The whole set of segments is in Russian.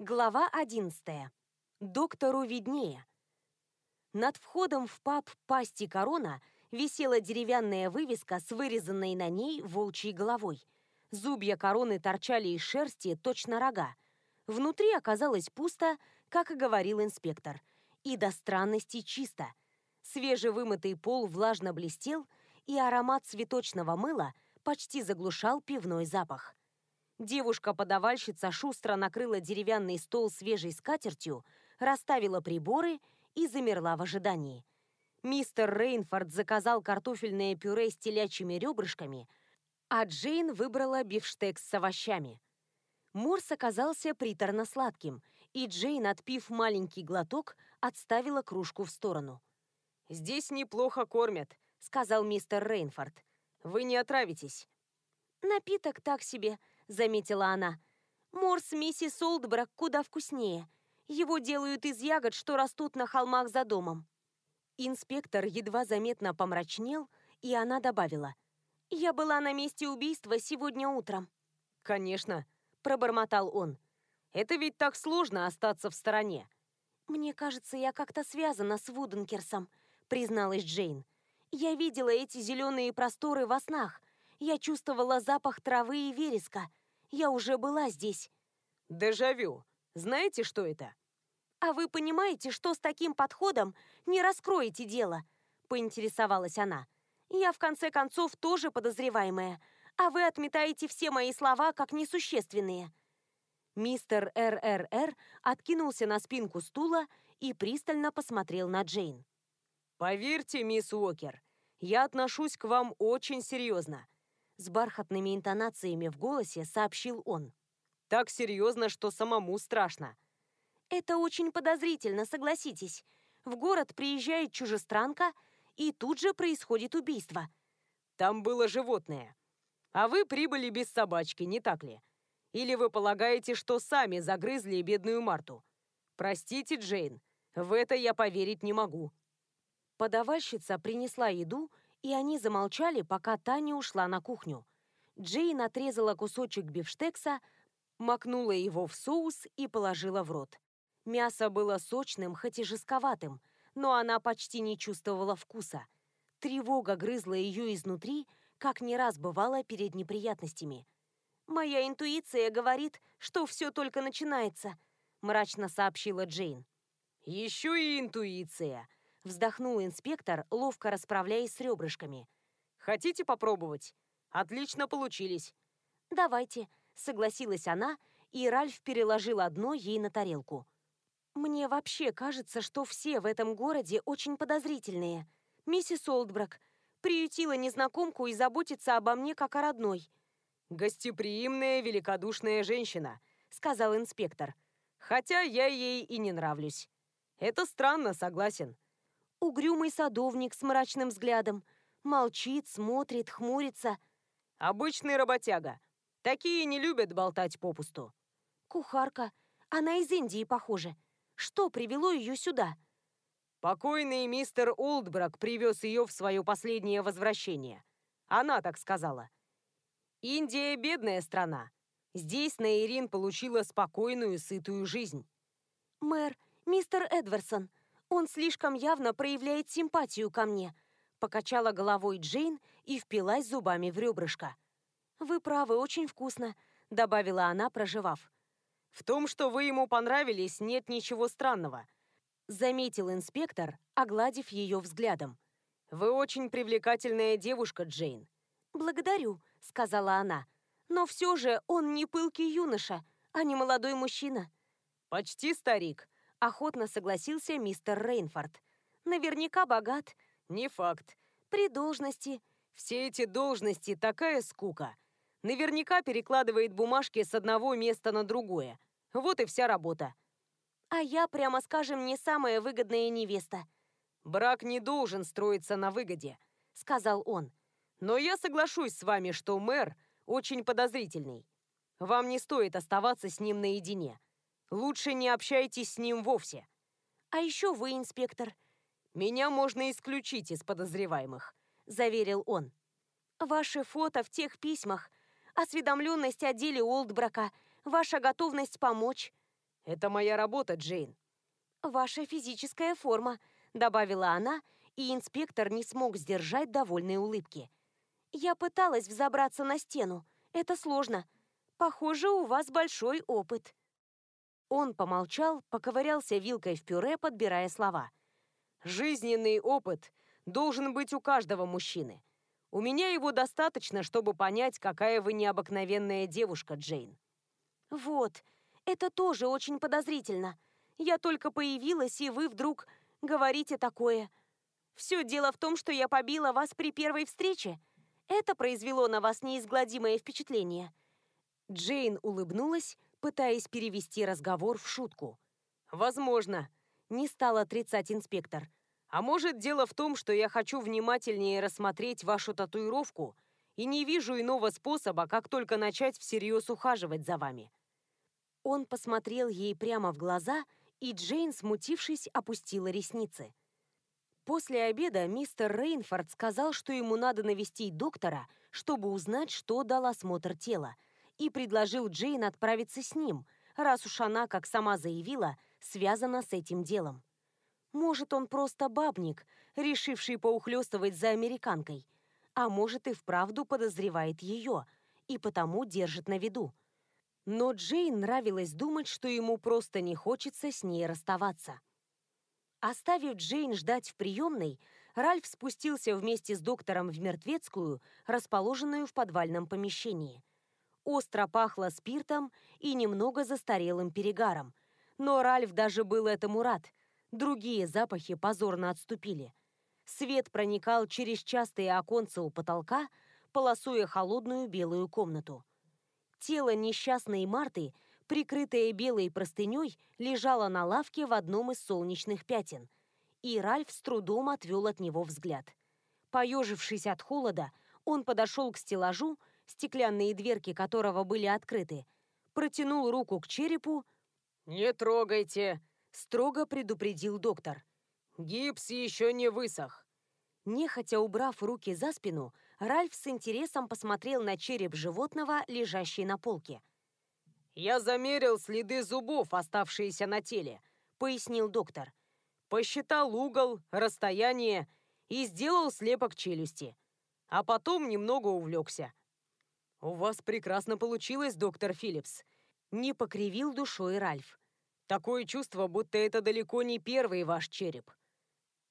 Глава 11. Доктору виднее. Над входом в паб «Пасти Корона» висела деревянная вывеска с вырезанной на ней волчьей головой. Зубья короны торчали из шерсти точно рога. Внутри оказалось пусто, как и говорил инспектор. И до странности чисто. Свежевымытый пол влажно блестел, и аромат цветочного мыла почти заглушал пивной запах. Девушка-подавальщица шустро накрыла деревянный стол свежей скатертью, расставила приборы и замерла в ожидании. Мистер Рейнфорд заказал картофельное пюре с телячьими ребрышками, а Джейн выбрала бифштекс с овощами. Морс оказался приторно-сладким, и Джейн, отпив маленький глоток, отставила кружку в сторону. «Здесь неплохо кормят», — сказал мистер Рейнфорд. «Вы не отравитесь». «Напиток так себе», заметила она. Морс миссис Олдбрак куда вкуснее. Его делают из ягод, что растут на холмах за домом. Инспектор едва заметно помрачнел, и она добавила. «Я была на месте убийства сегодня утром». «Конечно», — пробормотал он. «Это ведь так сложно остаться в стороне». «Мне кажется, я как-то связана с Вуденкерсом», — призналась Джейн. «Я видела эти зеленые просторы во снах. Я чувствовала запах травы и вереска. Я уже была здесь. Дежавю. Знаете, что это? А вы понимаете, что с таким подходом не раскроете дело? Поинтересовалась она. Я, в конце концов, тоже подозреваемая, а вы отметаете все мои слова как несущественные. Мистер РРР откинулся на спинку стула и пристально посмотрел на Джейн. «Поверьте, мисс Уокер, я отношусь к вам очень серьезно с бархатными интонациями в голосе сообщил он. «Так серьезно, что самому страшно». «Это очень подозрительно, согласитесь. В город приезжает чужестранка, и тут же происходит убийство». «Там было животное. А вы прибыли без собачки, не так ли? Или вы полагаете, что сами загрызли бедную Марту? Простите, Джейн, в это я поверить не могу». Подавальщица принесла еду и они замолчали, пока Таня ушла на кухню. Джейн отрезала кусочек бифштекса, макнула его в соус и положила в рот. Мясо было сочным, хоть и жестковатым, но она почти не чувствовала вкуса. Тревога грызла ее изнутри, как не раз бывало перед неприятностями. «Моя интуиция говорит, что все только начинается», — мрачно сообщила Джейн. «Еще и интуиция», Вздохнул инспектор, ловко расправляясь с ребрышками. «Хотите попробовать? Отлично получились». «Давайте», — согласилась она, и Ральф переложил одно ей на тарелку. «Мне вообще кажется, что все в этом городе очень подозрительные. Миссис Олдбрак приютила незнакомку и заботится обо мне как о родной». «Гостеприимная, великодушная женщина», — сказал инспектор. «Хотя я ей и не нравлюсь. Это странно, согласен. Угрюмый садовник с мрачным взглядом. Молчит, смотрит, хмурится. Обычный работяга. Такие не любят болтать попусту. Кухарка. Она из Индии, похоже. Что привело ее сюда? Покойный мистер Олдбрак привез ее в свое последнее возвращение. Она так сказала. Индия – бедная страна. Здесь Наирин получила спокойную, сытую жизнь. Мэр, мистер Эдварсон, он слишком явно проявляет симпатию ко мне», покачала головой Джейн и впилась зубами в ребрышко. «Вы правы, очень вкусно», — добавила она, проживав. «В том, что вы ему понравились, нет ничего странного», — заметил инспектор, огладив ее взглядом. «Вы очень привлекательная девушка, Джейн». «Благодарю», — сказала она. «Но все же он не пылкий юноша, а не молодой мужчина». «Почти старик», Охотно согласился мистер Рейнфорд. Наверняка богат. Не факт. При должности. Все эти должности такая скука. Наверняка перекладывает бумажки с одного места на другое. Вот и вся работа. А я, прямо скажем, не самая выгодная невеста. Брак не должен строиться на выгоде, сказал он. Но я соглашусь с вами, что мэр очень подозрительный. Вам не стоит оставаться с ним наедине. Лучше не общайтесь с ним вовсе. А еще вы, инспектор. Меня можно исключить из подозреваемых, заверил он. Ваши фото в тех письмах, осведомленность о деле Олдбрака, ваша готовность помочь. Это моя работа, Джейн. Ваша физическая форма, добавила она, и инспектор не смог сдержать довольной улыбки. Я пыталась взобраться на стену. Это сложно. Похоже, у вас большой опыт. Он помолчал, поковырялся вилкой в пюре, подбирая слова. Жизненный опыт должен быть у каждого мужчины. У меня его достаточно, чтобы понять, какая вы необыкновенная девушка, Джейн. Вот, это тоже очень подозрительно. Я только появилась, и вы вдруг говорите такое. Все дело в том, что я побила вас при первой встрече. Это произвело на вас неизгладимое впечатление. Джейн улыбнулась, пытаясь перевести разговор в шутку. Возможно, не стал отрицать инспектор. А может, дело в том, что я хочу внимательнее рассмотреть вашу татуировку и не вижу иного способа, как только начать всерьез ухаживать за вами». Он посмотрел ей прямо в глаза, и Джейн, смутившись, опустила ресницы. После обеда мистер Рейнфорд сказал, что ему надо навестить доктора, чтобы узнать, что дал осмотр тела, и предложил Джейн отправиться с ним, раз уж она, как сама заявила, связана с этим делом. Может, он просто бабник, решивший поухлёстывать за американкой. А может, и вправду подозревает ее, и потому держит на виду. Но Джейн нравилось думать, что ему просто не хочется с ней расставаться. Оставив Джейн ждать в приемной, Ральф спустился вместе с доктором в мертвецкую, расположенную в подвальном помещении. Остро пахло спиртом и немного застарелым перегаром. Но Ральф даже был этому рад – Другие запахи позорно отступили. Свет проникал через частые оконца у потолка, полосуя холодную белую комнату. Тело несчастной Марты, прикрытое белой простыней, лежало на лавке в одном из солнечных пятен, и Ральф с трудом отвел от него взгляд. Поежившись от холода, он подошел к стеллажу, стеклянные дверки которого были открыты, протянул руку к черепу. «Не трогайте!» строго предупредил доктор. «Гипс еще не высох». Нехотя убрав руки за спину, Ральф с интересом посмотрел на череп животного, лежащий на полке. «Я замерил следы зубов, оставшиеся на теле», — пояснил доктор. «Посчитал угол, расстояние и сделал слепок челюсти. А потом немного увлекся». «У вас прекрасно получилось, доктор Филлипс», — не покривил душой Ральф. Такое чувство, будто это далеко не первый ваш череп».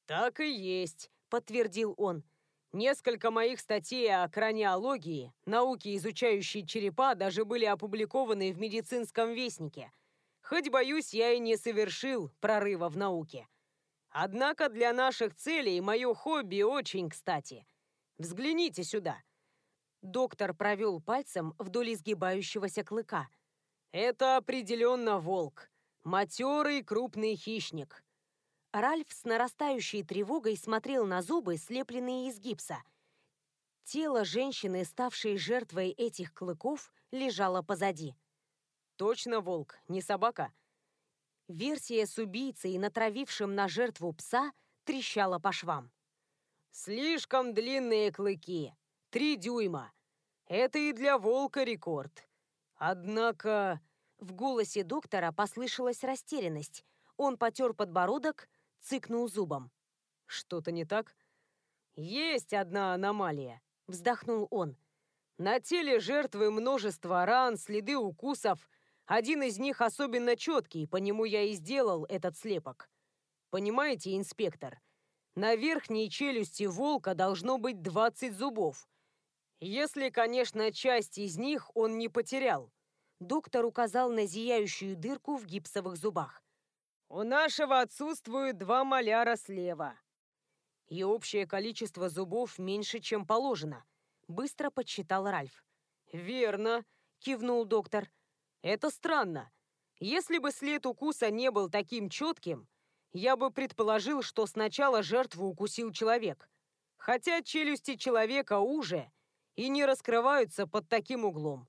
«Так и есть», — подтвердил он. «Несколько моих статей о краниологии, науке, изучающей черепа, даже были опубликованы в медицинском вестнике. Хоть, боюсь, я и не совершил прорыва в науке. Однако для наших целей мое хобби очень кстати. Взгляните сюда». Доктор провел пальцем вдоль изгибающегося клыка. «Это определенно волк. Матерый крупный хищник. Ральф с нарастающей тревогой смотрел на зубы, слепленные из гипса. Тело женщины, ставшей жертвой этих клыков, лежало позади. Точно волк, не собака. Версия с убийцей, натравившим на жертву пса, трещала по швам. Слишком длинные клыки. Три дюйма. Это и для волка рекорд. Однако... В голосе доктора послышалась растерянность. Он потер подбородок, цыкнул зубом. «Что-то не так?» «Есть одна аномалия», — вздохнул он. «На теле жертвы множество ран, следы укусов. Один из них особенно четкий, по нему я и сделал этот слепок. Понимаете, инспектор, на верхней челюсти волка должно быть 20 зубов. Если, конечно, часть из них он не потерял. Доктор указал на зияющую дырку в гипсовых зубах. «У нашего отсутствуют два маляра слева. И общее количество зубов меньше, чем положено», — быстро подсчитал Ральф. «Верно», — кивнул доктор. «Это странно. Если бы след укуса не был таким четким, я бы предположил, что сначала жертву укусил человек. Хотя челюсти человека уже и не раскрываются под таким углом.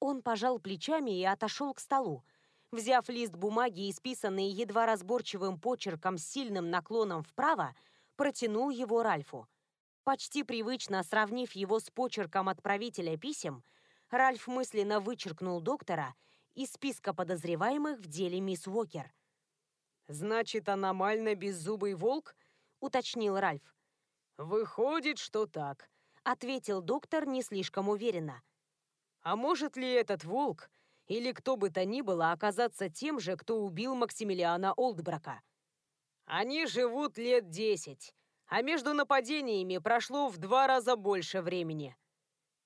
Он пожал плечами и отошел к столу. Взяв лист бумаги, исписанный едва разборчивым почерком с сильным наклоном вправо, протянул его Ральфу. Почти привычно сравнив его с почерком отправителя писем, Ральф мысленно вычеркнул доктора из списка подозреваемых в деле мисс Уокер. «Значит, аномально беззубый волк?» — уточнил Ральф. «Выходит, что так», — ответил доктор не слишком уверенно. «А может ли этот волк или кто бы то ни было оказаться тем же, кто убил Максимилиана Олдбрака? Они живут лет десять, а между нападениями прошло в два раза больше времени.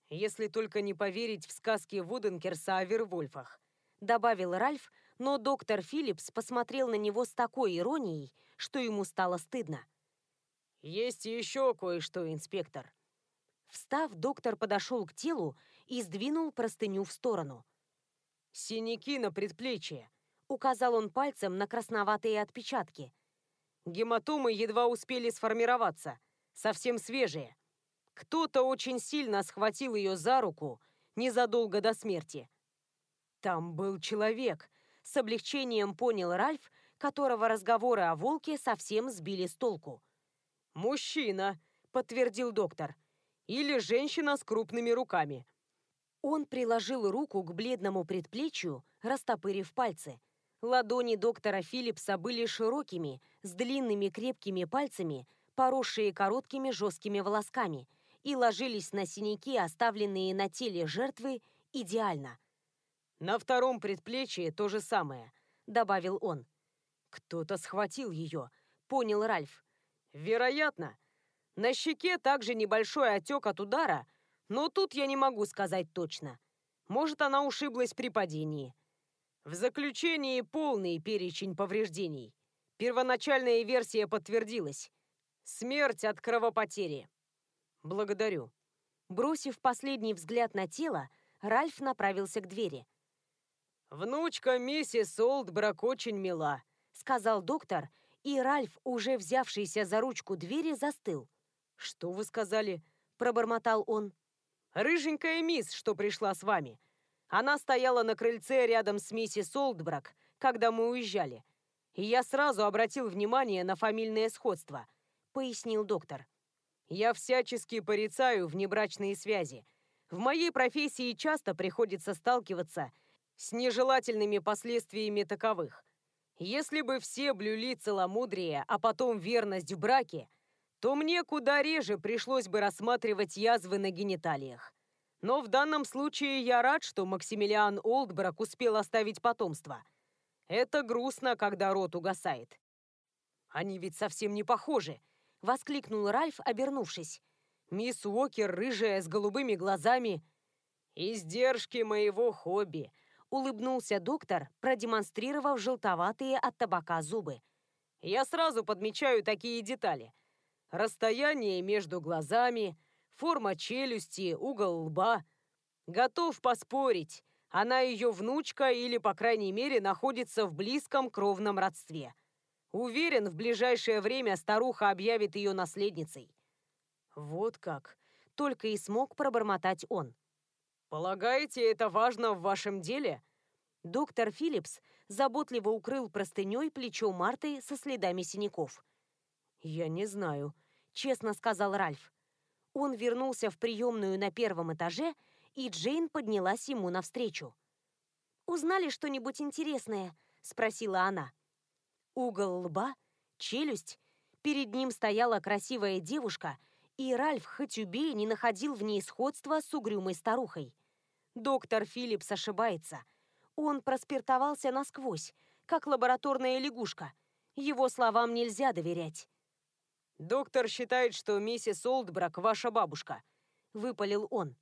Если только не поверить в сказки Вуденкерса о Вервольфах добавил Ральф, но доктор Филлипс посмотрел на него с такой иронией, что ему стало стыдно. «Есть еще кое-что, инспектор». Встав, доктор подошел к телу и сдвинул простыню в сторону. «Синяки на предплечье», — указал он пальцем на красноватые отпечатки. «Гематомы едва успели сформироваться, совсем свежие. Кто-то очень сильно схватил ее за руку незадолго до смерти. Там был человек. С облегчением понял Ральф, которого разговоры о волке совсем сбили с толку. «Мужчина», — подтвердил доктор. «Или женщина с крупными руками». Он приложил руку к бледному предплечью, растопырив пальцы. Ладони доктора Филлипса были широкими, с длинными крепкими пальцами, поросшие короткими жесткими волосками, и ложились на синяки, оставленные на теле жертвы, идеально — «На втором предплечье то же самое», — добавил он. «Кто-то схватил ее», — понял Ральф. «Вероятно. На щеке также небольшой отек от удара, но тут я не могу сказать точно. Может, она ушиблась при падении. В заключении полный перечень повреждений. Первоначальная версия подтвердилась. Смерть от кровопотери. Благодарю». Бросив последний взгляд на тело, Ральф направился к двери. «Внучка миссис Олдбрак очень мила», — сказал доктор, и Ральф, уже взявшийся за ручку двери, застыл. «Что вы сказали?» — пробормотал он. «Рыженькая мисс, что пришла с вами. Она стояла на крыльце рядом с миссис Олдбрак, когда мы уезжали. И я сразу обратил внимание на фамильное сходство», — пояснил доктор. «Я всячески порицаю внебрачные связи. В моей профессии часто приходится сталкиваться с нежелательными последствиями таковых. Если бы все блюли целомудрие, а потом верность в браке, то мне куда реже пришлось бы рассматривать язвы на гениталиях. Но в данном случае я рад, что Максимилиан Олдбрак успел оставить потомство. Это грустно, когда рот угасает. «Они ведь совсем не похожи!» — воскликнул Ральф, обернувшись. «Мисс Уокер, рыжая, с голубыми глазами...» «Издержки моего хобби», улыбнулся доктор, продемонстрировав желтоватые от табака зубы. «Я сразу подмечаю такие детали. Расстояние между глазами, форма челюсти, угол лба. Готов поспорить, она ее внучка или, по крайней мере, находится в близком кровном родстве. Уверен, в ближайшее время старуха объявит ее наследницей». «Вот как!» — только и смог пробормотать он. «Полагаете, это важно в вашем деле?» Доктор Филлипс заботливо укрыл простыней плечо Марты со следами синяков. «Я не знаю», — честно сказал Ральф. Он вернулся в приемную на первом этаже, и Джейн поднялась ему навстречу. «Узнали что-нибудь интересное?» — спросила она. Угол лба, челюсть. Перед ним стояла красивая девушка, и Ральф, хоть убей, не находил в ней сходства с угрюмой старухой. Доктор Филлипс ошибается. Он проспиртовался насквозь, как лабораторная лягушка. Его словам нельзя доверять. «Доктор считает, что миссис Олдбрак ваша бабушка», — выпалил он.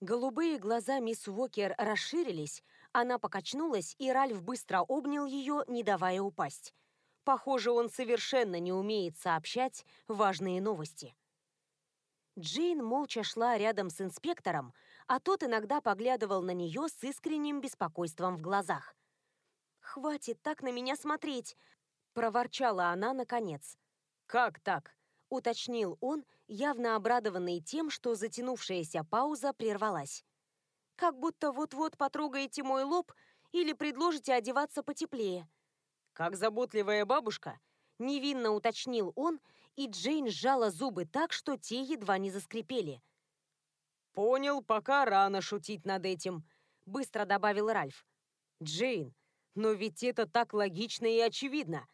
Голубые глаза мисс Уокер расширились, она покачнулась, и Ральф быстро обнял ее, не давая упасть. Похоже, он совершенно не умеет сообщать важные новости. Джейн молча шла рядом с инспектором, а тот иногда поглядывал на нее с искренним беспокойством в глазах. «Хватит так на меня смотреть!» – проворчала она наконец. «Как так?» – уточнил он, явно обрадованный тем, что затянувшаяся пауза прервалась. «Как будто вот-вот потрогаете мой лоб или предложите одеваться потеплее». «Как заботливая бабушка?» – невинно уточнил он – и Джейн сжала зубы так, что те едва не заскрипели. «Понял, пока рано шутить над этим», — быстро добавил Ральф. Джейн, но ведь это так логично и очевидно.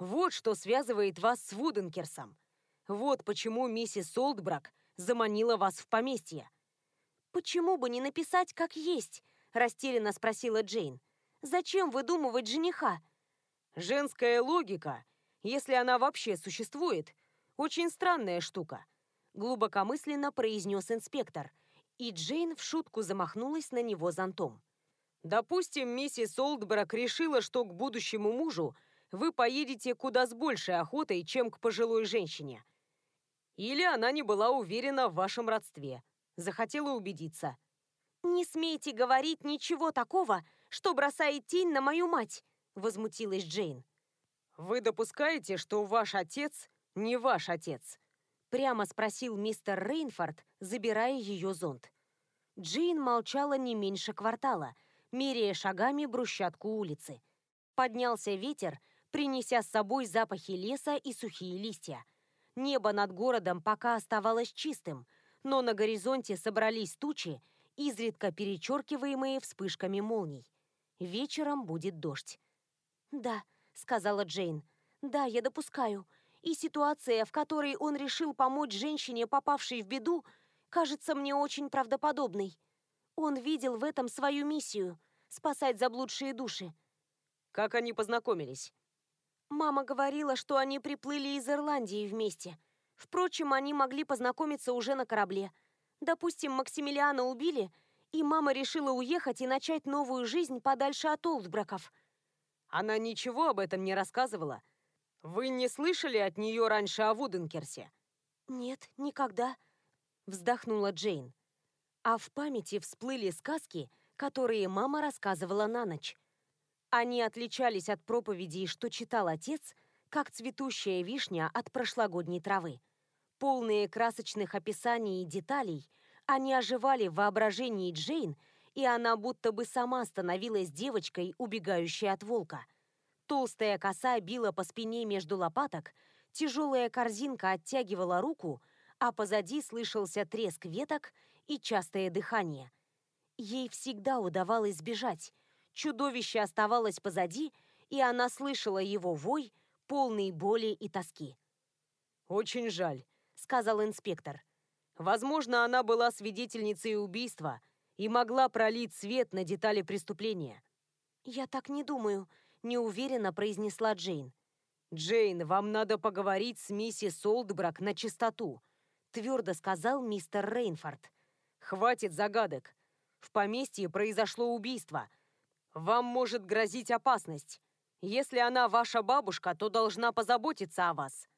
Вот что связывает вас с Вуденкерсом. Вот почему миссис Солдбрак заманила вас в поместье. «Почему бы не написать, как есть?» – растерянно спросила Джейн. «Зачем выдумывать жениха?» «Женская логика, если она вообще существует, очень странная штука», – глубокомысленно произнес инспектор, и Джейн в шутку замахнулась на него зонтом. «Допустим, миссис Олдбрак решила, что к будущему мужу вы поедете куда с большей охотой, чем к пожилой женщине. Или она не была уверена в вашем родстве, захотела убедиться». «Не смейте говорить ничего такого, что бросает тень на мою мать», — возмутилась Джейн. «Вы допускаете, что ваш отец не ваш отец?» Прямо спросил мистер Рейнфорд, забирая ее зонт. Джейн молчала не меньше квартала, меряя шагами брусчатку улицы. Поднялся ветер, принеся с собой запахи леса и сухие листья. Небо над городом пока оставалось чистым, но на горизонте собрались тучи, изредка перечеркиваемые вспышками молний. Вечером будет дождь. «Да», — сказала Джейн, — «да, я допускаю. И ситуация, в которой он решил помочь женщине, попавшей в беду, кажется мне очень правдоподобной. Он видел в этом свою миссию — спасать заблудшие души. Как они познакомились? Мама говорила, что они приплыли из Ирландии вместе. Впрочем, они могли познакомиться уже на корабле. Допустим, Максимилиана убили, и мама решила уехать и начать новую жизнь подальше от Олдбраков. Она ничего об этом не рассказывала? Вы не слышали от нее раньше о Вуденкерсе? Нет, никогда, вздохнула Джейн. А в памяти всплыли сказки, которые мама рассказывала на ночь. Они отличались от проповедей, что читал отец, как цветущая вишня от прошлогодней травы. Полные красочных описаний и деталей, они оживали в воображении Джейн, и она будто бы сама становилась девочкой, убегающей от волка – Толстая коса била по спине между лопаток, тяжелая корзинка оттягивала руку, а позади слышался треск веток и частое дыхание. Ей всегда удавалось сбежать. Чудовище оставалось позади, и она слышала его вой, полный боли и тоски. «Очень жаль», — сказал инспектор. «Возможно, она была свидетельницей убийства и могла пролить свет на детали преступления». «Я так не думаю», неуверенно произнесла Джейн. «Джейн, вам надо поговорить с миссис Олдбрак на чистоту», твердо сказал мистер Рейнфорд. «Хватит загадок. В поместье произошло убийство. Вам может грозить опасность. Если она ваша бабушка, то должна позаботиться о вас».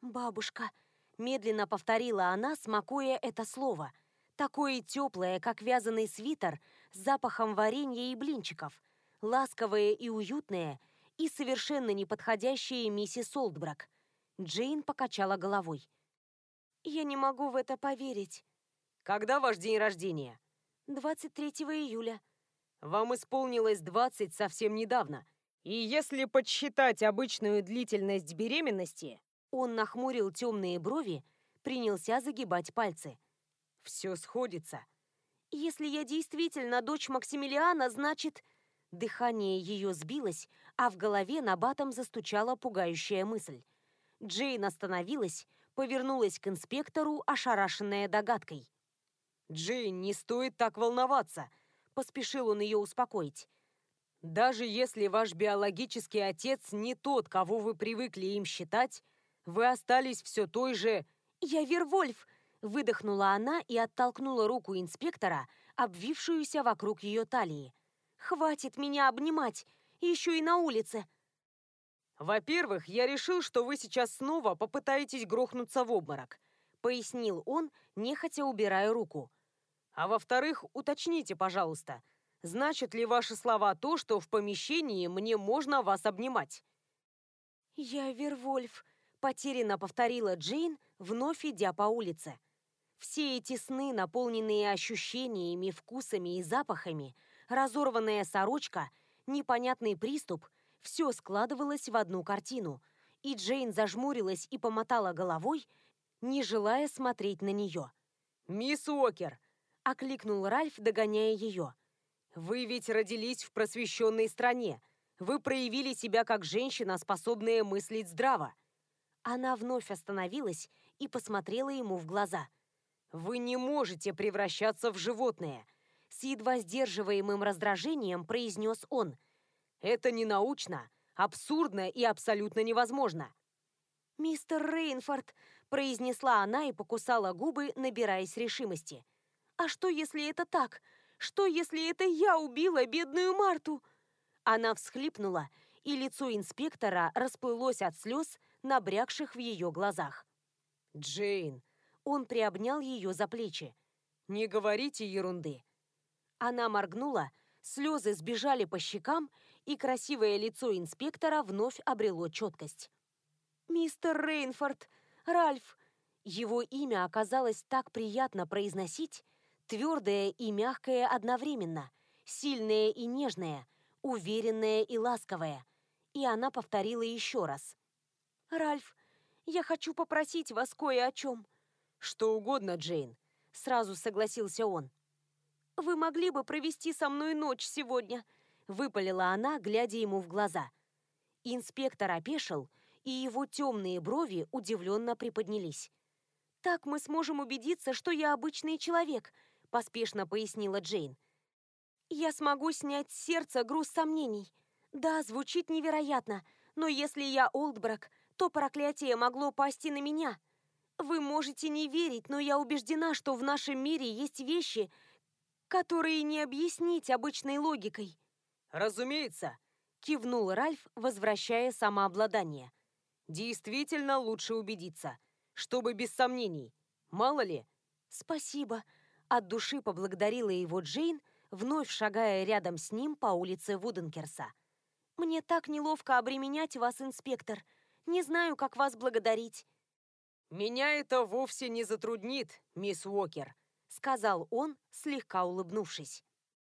«Бабушка», — медленно повторила она, смакуя это слово. Такое теплое, как вязаный свитер, с запахом варенья и блинчиков — ласковая и уютная, и совершенно неподходящая миссис Олдбрак. Джейн покачала головой. «Я не могу в это поверить». «Когда ваш день рождения?» 23 июля. Вам исполнилось 20 совсем недавно. И если подсчитать обычную длительность беременности... Он нахмурил темные брови, принялся загибать пальцы. Все сходится. Если я действительно дочь Максимилиана, значит... Дыхание ее сбилось, а в голове на батом застучала пугающая мысль. Джейн остановилась, повернулась к инспектору, ошарашенная догадкой. «Джейн, не стоит так волноваться», — поспешил он ее успокоить. «Даже если ваш биологический отец не тот, кого вы привыкли им считать, вы остались все той же...» «Я Вервольф!» — выдохнула она и оттолкнула руку инспектора, обвившуюся вокруг ее талии. Хватит меня обнимать, еще и на улице. Во-первых, я решил, что вы сейчас снова попытаетесь грохнуться в обморок, пояснил он, нехотя убирая руку. А во-вторых, уточните, пожалуйста, значит ли ваши слова то, что в помещении мне можно вас обнимать? Я Вервольф, потерянно повторила Джейн, вновь идя по улице. Все эти сны, наполненные ощущениями, вкусами и запахами, разорванная сорочка, непонятный приступ – все складывалось в одну картину, и Джейн зажмурилась и помотала головой, не желая смотреть на нее. «Мисс Уокер!» – окликнул Ральф, догоняя ее. Вы ведь родились в просвещенной стране. Вы проявили себя как женщина, способная мыслить здраво. Она вновь остановилась и посмотрела ему в глаза. Вы не можете превращаться в животное. С едва сдерживаемым раздражением произнес он. Это не научно, абсурдно и абсолютно невозможно. «Мистер Рейнфорд», — произнесла она и покусала губы, набираясь решимости. «А что, если это так? Что, если это я убила бедную Марту?» Она всхлипнула, и лицо инспектора расплылось от слез, набрякших в ее глазах. «Джейн!» Он приобнял ее за плечи. «Не говорите ерунды!» Она моргнула, слезы сбежали по щекам, и красивое лицо инспектора вновь обрело четкость. «Мистер Рейнфорд! Ральф!» Его имя оказалось так приятно произносить, твердое и мягкое одновременно, сильное и нежное, уверенное и ласковое. И она повторила еще раз. «Ральф, я хочу попросить вас кое о чем». «Что угодно, Джейн», — сразу согласился он. «Вы могли бы провести со мной ночь сегодня?» — выпалила она, глядя ему в глаза. Инспектор опешил, и его темные брови удивленно приподнялись. «Так мы сможем убедиться, что я обычный человек», — поспешно пояснила Джейн. «Я смогу снять с сердца груз сомнений. Да, звучит невероятно, но если я Олдбрак, то проклятие могло пасть и на меня. Вы можете не верить, но я убеждена, что в нашем мире есть вещи, которые не объяснить обычной логикой». «Разумеется», — кивнул Ральф, возвращая самообладание. Действительно лучше убедиться, чтобы без сомнений. Мало ли. Спасибо. От души поблагодарила его Джейн, вновь шагая рядом с ним по улице Вуденкерса. Мне так неловко обременять вас, инспектор. Не знаю, как вас благодарить. Меня это вовсе не затруднит, мисс Уокер, сказал он, слегка улыбнувшись.